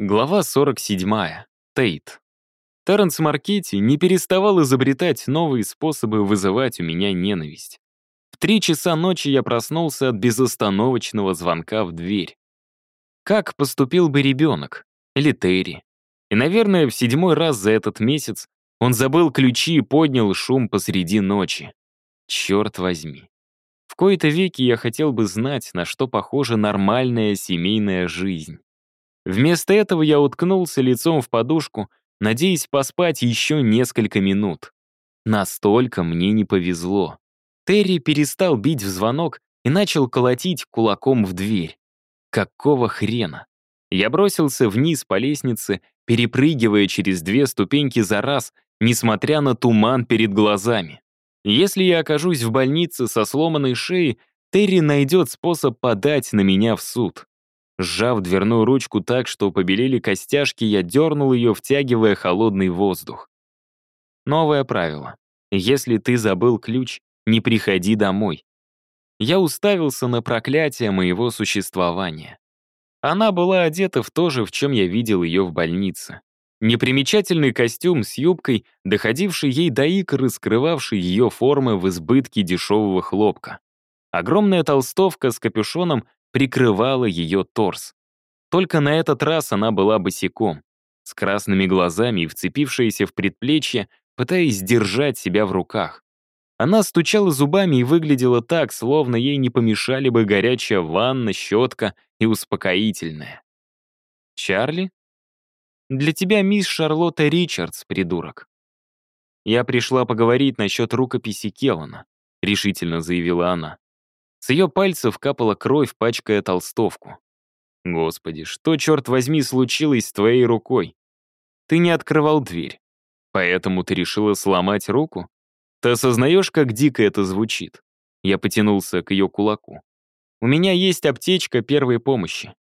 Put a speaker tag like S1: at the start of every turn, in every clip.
S1: Глава 47. Тейт. Терренс Маркетти не переставал изобретать новые способы вызывать у меня ненависть. В три часа ночи я проснулся от безостановочного звонка в дверь. Как поступил бы ребенок? Или Терри? И, наверное, в седьмой раз за этот месяц он забыл ключи и поднял шум посреди ночи. Черт возьми. В кои-то веки я хотел бы знать, на что похожа нормальная семейная жизнь. Вместо этого я уткнулся лицом в подушку, надеясь поспать еще несколько минут. Настолько мне не повезло. Терри перестал бить в звонок и начал колотить кулаком в дверь. Какого хрена? Я бросился вниз по лестнице, перепрыгивая через две ступеньки за раз, несмотря на туман перед глазами. Если я окажусь в больнице со сломанной шеей, Терри найдет способ подать на меня в суд. Сжав дверную ручку так, что побелели костяшки, я дернул ее, втягивая холодный воздух. Новое правило. Если ты забыл ключ, не приходи домой. Я уставился на проклятие моего существования. Она была одета в то же, в чем я видел ее в больнице. Непримечательный костюм с юбкой, доходивший ей до икр и скрывавший ее формы в избытке дешевого хлопка. Огромная толстовка с капюшоном прикрывала ее торс. Только на этот раз она была босиком, с красными глазами и вцепившаяся в предплечье, пытаясь держать себя в руках. Она стучала зубами и выглядела так, словно ей не помешали бы горячая ванна, щетка и успокоительная. «Чарли?» «Для тебя мисс Шарлотта Ричардс, придурок». «Я пришла поговорить насчет рукописи Келлана», — решительно заявила она. С ее пальцев капала кровь, пачкая толстовку. «Господи, что, черт возьми, случилось с твоей рукой? Ты не открывал дверь, поэтому ты решила сломать руку? Ты осознаешь, как дико это звучит?» Я потянулся к ее кулаку. «У меня есть аптечка первой помощи».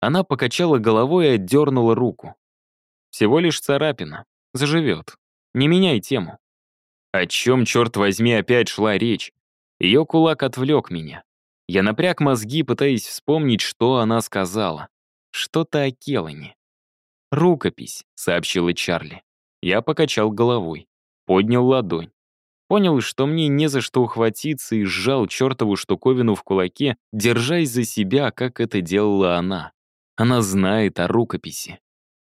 S1: Она покачала головой и отдернула руку. «Всего лишь царапина. Заживет. Не меняй тему». О чем, черт возьми, опять шла речь? Ее кулак отвлек меня. Я напряг мозги, пытаясь вспомнить, что она сказала. Что-то о Келане. «Рукопись», — сообщила Чарли. Я покачал головой, поднял ладонь. Понял, что мне не за что ухватиться и сжал чертову штуковину в кулаке, держась за себя, как это делала она. Она знает о рукописи.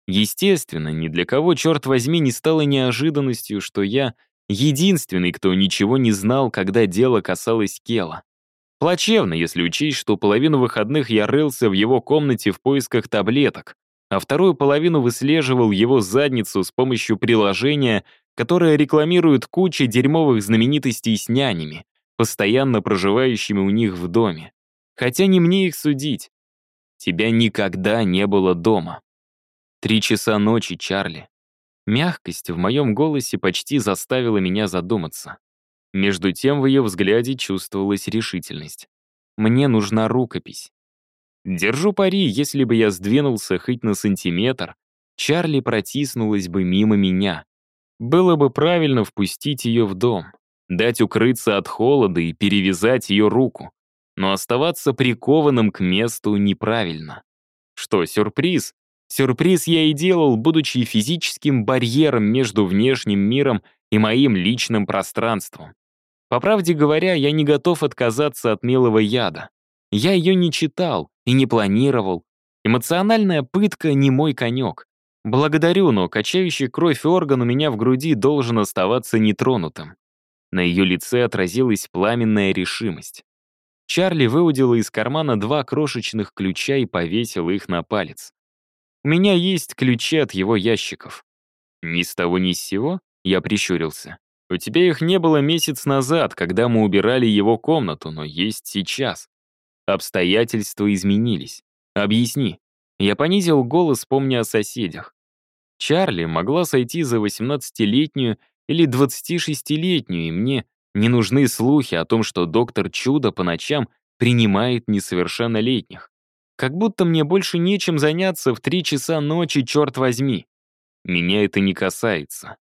S1: Естественно, ни для кого, черт возьми, не стало неожиданностью, что я Единственный, кто ничего не знал, когда дело касалось Кела. Плачевно, если учесть, что половину выходных я рылся в его комнате в поисках таблеток, а вторую половину выслеживал его задницу с помощью приложения, которое рекламирует куча дерьмовых знаменитостей с нянями, постоянно проживающими у них в доме. Хотя не мне их судить. Тебя никогда не было дома. Три часа ночи, Чарли. Мягкость в моем голосе почти заставила меня задуматься. Между тем в ее взгляде чувствовалась решительность. «Мне нужна рукопись». Держу пари, если бы я сдвинулся хоть на сантиметр, Чарли протиснулась бы мимо меня. Было бы правильно впустить ее в дом, дать укрыться от холода и перевязать ее руку. Но оставаться прикованным к месту неправильно. Что, сюрприз? Сюрприз я и делал, будучи физическим барьером между внешним миром и моим личным пространством. По правде говоря, я не готов отказаться от милого яда. Я ее не читал и не планировал. Эмоциональная пытка не мой конек. Благодарю, но качающий кровь орган у меня в груди должен оставаться нетронутым. На ее лице отразилась пламенная решимость. Чарли выудила из кармана два крошечных ключа и повесила их на палец. У меня есть ключи от его ящиков. Ни с того ни с сего я прищурился. У тебя их не было месяц назад, когда мы убирали его комнату, но есть сейчас. Обстоятельства изменились. Объясни. Я понизил голос, помня о соседях. Чарли могла сойти за 18-летнюю или 26-летнюю, и мне не нужны слухи о том, что доктор Чудо по ночам принимает несовершеннолетних. Как будто мне больше нечем заняться в три часа ночи, черт возьми. Меня это не касается.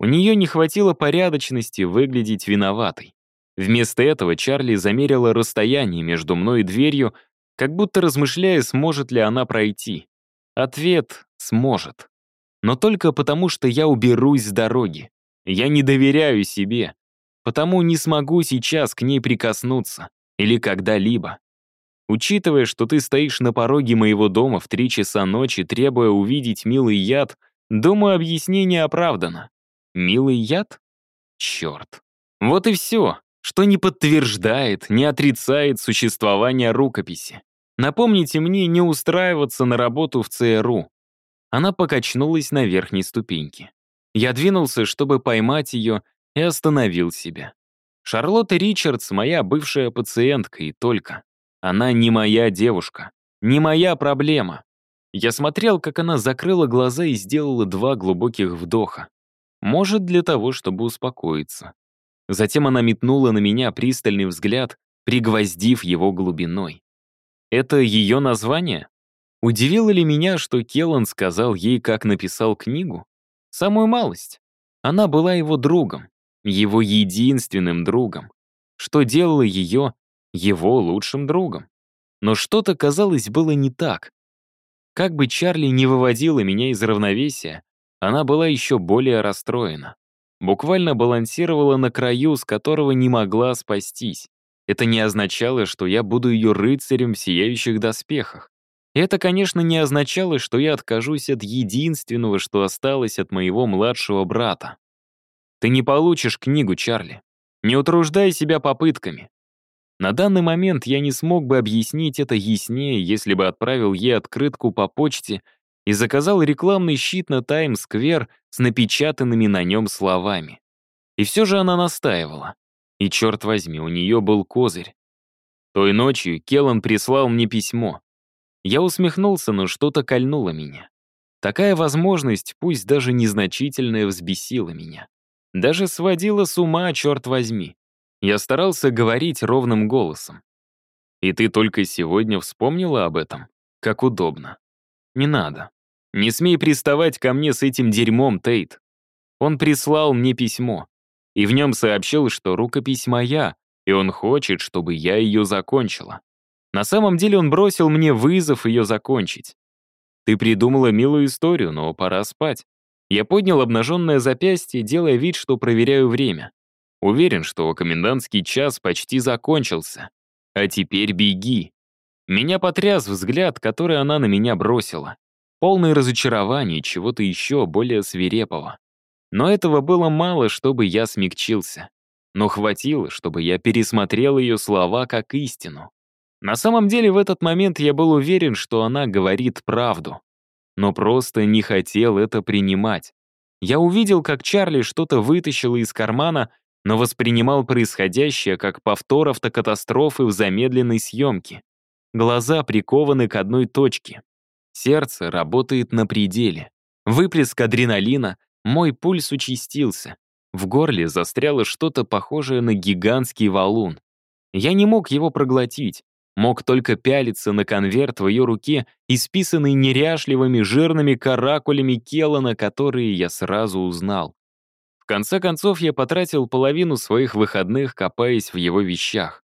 S1: У нее не хватило порядочности выглядеть виноватой. Вместо этого Чарли замерила расстояние между мной и дверью, как будто размышляя, сможет ли она пройти. Ответ — сможет. Но только потому, что я уберусь с дороги. Я не доверяю себе. Потому не смогу сейчас к ней прикоснуться. Или когда-либо. Учитывая, что ты стоишь на пороге моего дома в три часа ночи, требуя увидеть милый яд, думаю, объяснение оправдано. Милый яд? Черт. Вот и все, что не подтверждает, не отрицает существование рукописи. Напомните мне не устраиваться на работу в ЦРУ. Она покачнулась на верхней ступеньке. Я двинулся, чтобы поймать ее, и остановил себя. Шарлотта Ричардс — моя бывшая пациентка, и только. Она не моя девушка, не моя проблема. Я смотрел, как она закрыла глаза и сделала два глубоких вдоха. Может, для того, чтобы успокоиться. Затем она метнула на меня пристальный взгляд, пригвоздив его глубиной. Это ее название? Удивило ли меня, что Келлан сказал ей, как написал книгу? Самую малость. Она была его другом, его единственным другом, что делало ее его лучшим другом. Но что-то, казалось, было не так. Как бы Чарли не выводила меня из равновесия, она была еще более расстроена. Буквально балансировала на краю, с которого не могла спастись. Это не означало, что я буду ее рыцарем в сияющих доспехах. Это, конечно, не означало, что я откажусь от единственного, что осталось от моего младшего брата. Ты не получишь книгу, Чарли. Не утруждай себя попытками. На данный момент я не смог бы объяснить это яснее, если бы отправил ей открытку по почте и заказал рекламный щит на Таймс-сквер с напечатанными на нем словами. И все же она настаивала. И, черт возьми, у нее был козырь. Той ночью Келлан прислал мне письмо. Я усмехнулся, но что-то кольнуло меня. Такая возможность, пусть даже незначительная, взбесила меня. Даже сводила с ума, черт возьми. Я старался говорить ровным голосом. И ты только сегодня вспомнила об этом? Как удобно. Не надо. Не смей приставать ко мне с этим дерьмом, Тейт. Он прислал мне письмо и в нем сообщил, что рукопись моя, и он хочет, чтобы я ее закончила. На самом деле он бросил мне вызов ее закончить. Ты придумала милую историю, но пора спать. Я поднял обнаженное запястье, делая вид, что проверяю время. Уверен, что комендантский час почти закончился. А теперь беги. Меня потряс взгляд, который она на меня бросила. Полное разочарование чего-то еще более свирепого. Но этого было мало, чтобы я смягчился. Но хватило, чтобы я пересмотрел ее слова как истину. На самом деле в этот момент я был уверен, что она говорит правду. Но просто не хотел это принимать. Я увидел, как Чарли что-то вытащила из кармана, но воспринимал происходящее как повтор автокатастрофы в замедленной съемке. Глаза прикованы к одной точке. Сердце работает на пределе. Выплеск адреналина, мой пульс участился. В горле застряло что-то похожее на гигантский валун. Я не мог его проглотить, мог только пялиться на конверт в ее руке, исписанный неряшливыми жирными каракулями Келлана, которые я сразу узнал. Конце концов, я потратил половину своих выходных, копаясь в его вещах.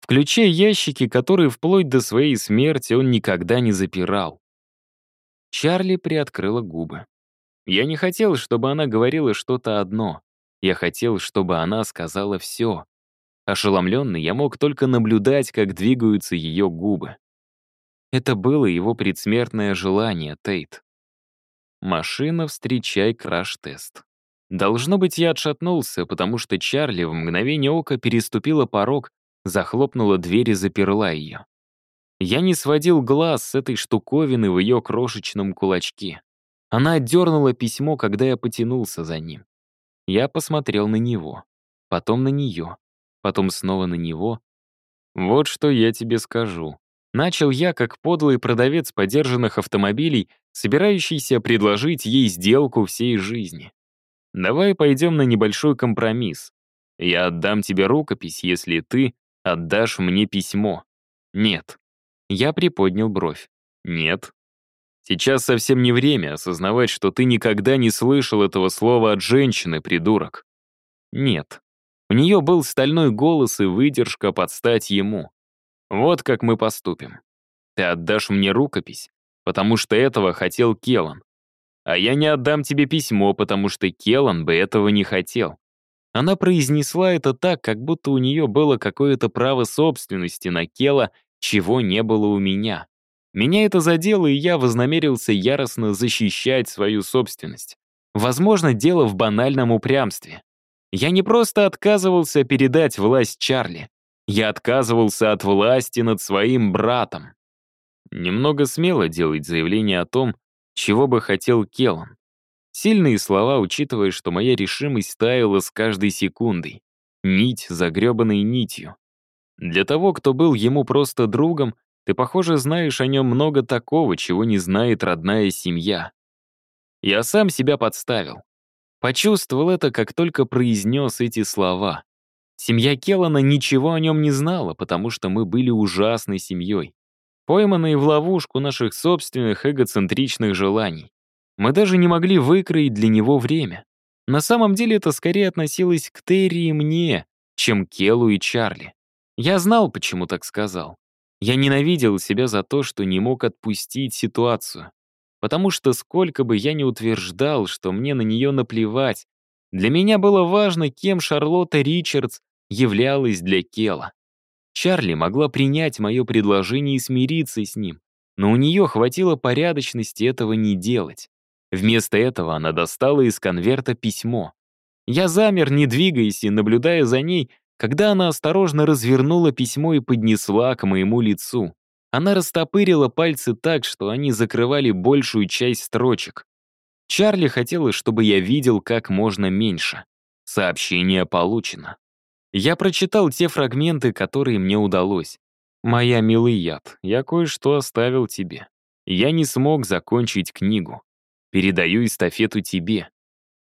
S1: Включая ящики, которые вплоть до своей смерти он никогда не запирал. Чарли приоткрыла губы. Я не хотел, чтобы она говорила что-то одно. Я хотел, чтобы она сказала все. Ошеломленный, я мог только наблюдать, как двигаются ее губы. Это было его предсмертное желание, Тейт. Машина, встречай краш-тест. Должно быть, я отшатнулся, потому что Чарли в мгновение ока переступила порог, захлопнула дверь и заперла ее. Я не сводил глаз с этой штуковины в ее крошечном кулачке. Она отдернула письмо, когда я потянулся за ним. Я посмотрел на него, потом на нее, потом снова на него. «Вот что я тебе скажу». Начал я, как подлый продавец подержанных автомобилей, собирающийся предложить ей сделку всей жизни. «Давай пойдем на небольшой компромисс. Я отдам тебе рукопись, если ты отдашь мне письмо». «Нет». Я приподнял бровь. «Нет». Сейчас совсем не время осознавать, что ты никогда не слышал этого слова от женщины, придурок. Нет. У нее был стальной голос и выдержка под стать ему. Вот как мы поступим. Ты отдашь мне рукопись, потому что этого хотел Келан. А я не отдам тебе письмо, потому что Келан бы этого не хотел. Она произнесла это так, как будто у нее было какое-то право собственности на Кела, чего не было у меня. Меня это задело, и я вознамерился яростно защищать свою собственность. Возможно, дело в банальном упрямстве. Я не просто отказывался передать власть Чарли. Я отказывался от власти над своим братом. Немного смело делать заявление о том, чего бы хотел Келлан. Сильные слова, учитывая, что моя решимость таяла с каждой секундой. Нить за гребаной нитью. Для того, кто был ему просто другом, ты, похоже, знаешь о нем много такого, чего не знает родная семья. Я сам себя подставил. Почувствовал это, как только произнес эти слова. Семья Келлана ничего о нем не знала, потому что мы были ужасной семьей, пойманные в ловушку наших собственных эгоцентричных желаний. Мы даже не могли выкроить для него время. На самом деле это скорее относилось к Терри и мне, чем к Келлу и Чарли. Я знал, почему так сказал. Я ненавидел себя за то, что не мог отпустить ситуацию. Потому что сколько бы я ни утверждал, что мне на нее наплевать, для меня было важно, кем Шарлотта Ричардс являлась для Кела. Чарли могла принять мое предложение и смириться с ним, но у нее хватило порядочности этого не делать. Вместо этого она достала из конверта письмо. Я замер, не двигаясь и наблюдая за ней, когда она осторожно развернула письмо и поднесла к моему лицу. Она растопырила пальцы так, что они закрывали большую часть строчек. Чарли хотела, чтобы я видел как можно меньше. Сообщение получено. Я прочитал те фрагменты, которые мне удалось. «Моя милый яд, я кое-что оставил тебе. Я не смог закончить книгу. Передаю эстафету тебе.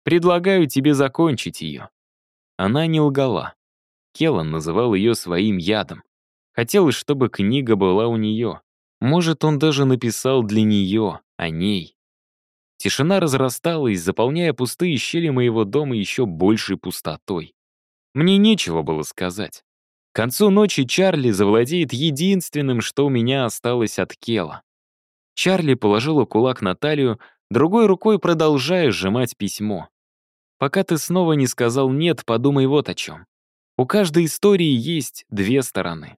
S1: Предлагаю тебе закончить ее». Она не лгала. Келлан называл ее своим ядом. Хотелось, чтобы книга была у нее. Может, он даже написал для нее, о ней. Тишина разрасталась, заполняя пустые щели моего дома еще большей пустотой. Мне нечего было сказать. К концу ночи Чарли завладеет единственным, что у меня осталось от Кела. Чарли положила кулак на талию, другой рукой продолжая сжимать письмо. «Пока ты снова не сказал «нет», подумай вот о чем. У каждой истории есть две стороны.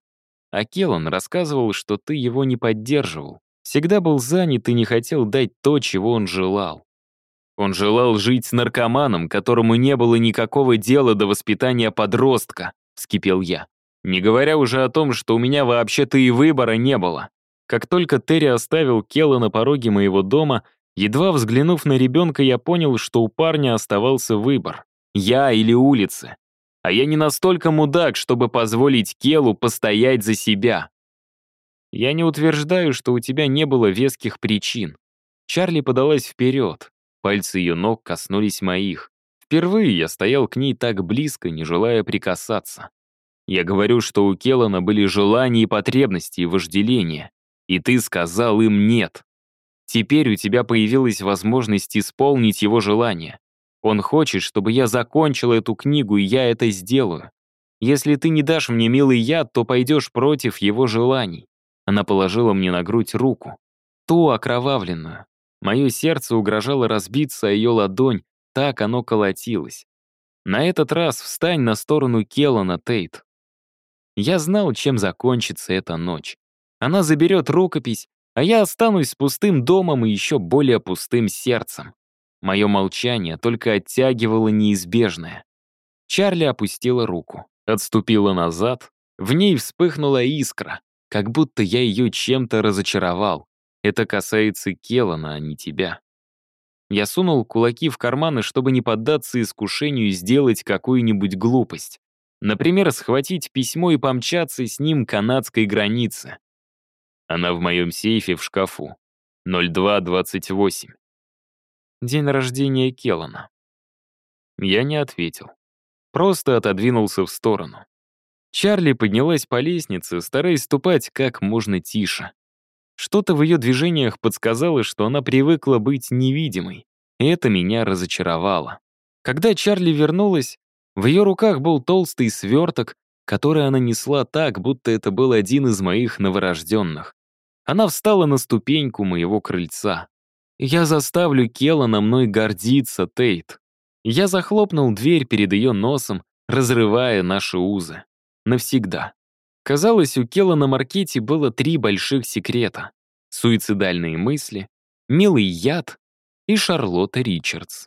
S1: А Келлан рассказывал, что ты его не поддерживал, всегда был занят и не хотел дать то, чего он желал. Он желал жить с наркоманом, которому не было никакого дела до воспитания подростка, вскипел я. Не говоря уже о том, что у меня вообще-то и выбора не было. Как только Терри оставил Келла на пороге моего дома, Едва взглянув на ребенка, я понял, что у парня оставался выбор. Я или улица. А я не настолько мудак, чтобы позволить Келу постоять за себя. Я не утверждаю, что у тебя не было веских причин. Чарли подалась вперед. Пальцы ее ног коснулись моих. Впервые я стоял к ней так близко, не желая прикасаться. Я говорю, что у Келлана были желания и потребности и вожделения. И ты сказал им «нет». Теперь у тебя появилась возможность исполнить его желание. Он хочет, чтобы я закончил эту книгу, и я это сделаю. Если ты не дашь мне милый яд, то пойдешь против его желаний. Она положила мне на грудь руку. Ту окровавленную. Мое сердце угрожало разбиться о ее ладонь, так оно колотилось. На этот раз встань на сторону Келлана, Тейт. Я знал, чем закончится эта ночь. Она заберет рукопись, а я останусь с пустым домом и еще более пустым сердцем. Мое молчание только оттягивало неизбежное. Чарли опустила руку, отступила назад, в ней вспыхнула искра, как будто я ее чем-то разочаровал. Это касается Келлана, а не тебя. Я сунул кулаки в карманы, чтобы не поддаться искушению сделать какую-нибудь глупость. Например, схватить письмо и помчаться с ним к канадской границе. Она в моем сейфе в шкафу. 0228. День рождения Келлана. Я не ответил. Просто отодвинулся в сторону. Чарли поднялась по лестнице, стараясь ступать как можно тише. Что-то в ее движениях подсказало, что она привыкла быть невидимой, и это меня разочаровало. Когда Чарли вернулась, в ее руках был толстый сверток, который она несла так, будто это был один из моих новорожденных. Она встала на ступеньку моего крыльца. «Я заставлю Келлана мной гордиться, Тейт». Я захлопнул дверь перед ее носом, разрывая наши узы. Навсегда. Казалось, у Келлана Маркетти было три больших секрета. Суицидальные мысли, милый яд и Шарлотта Ричардс.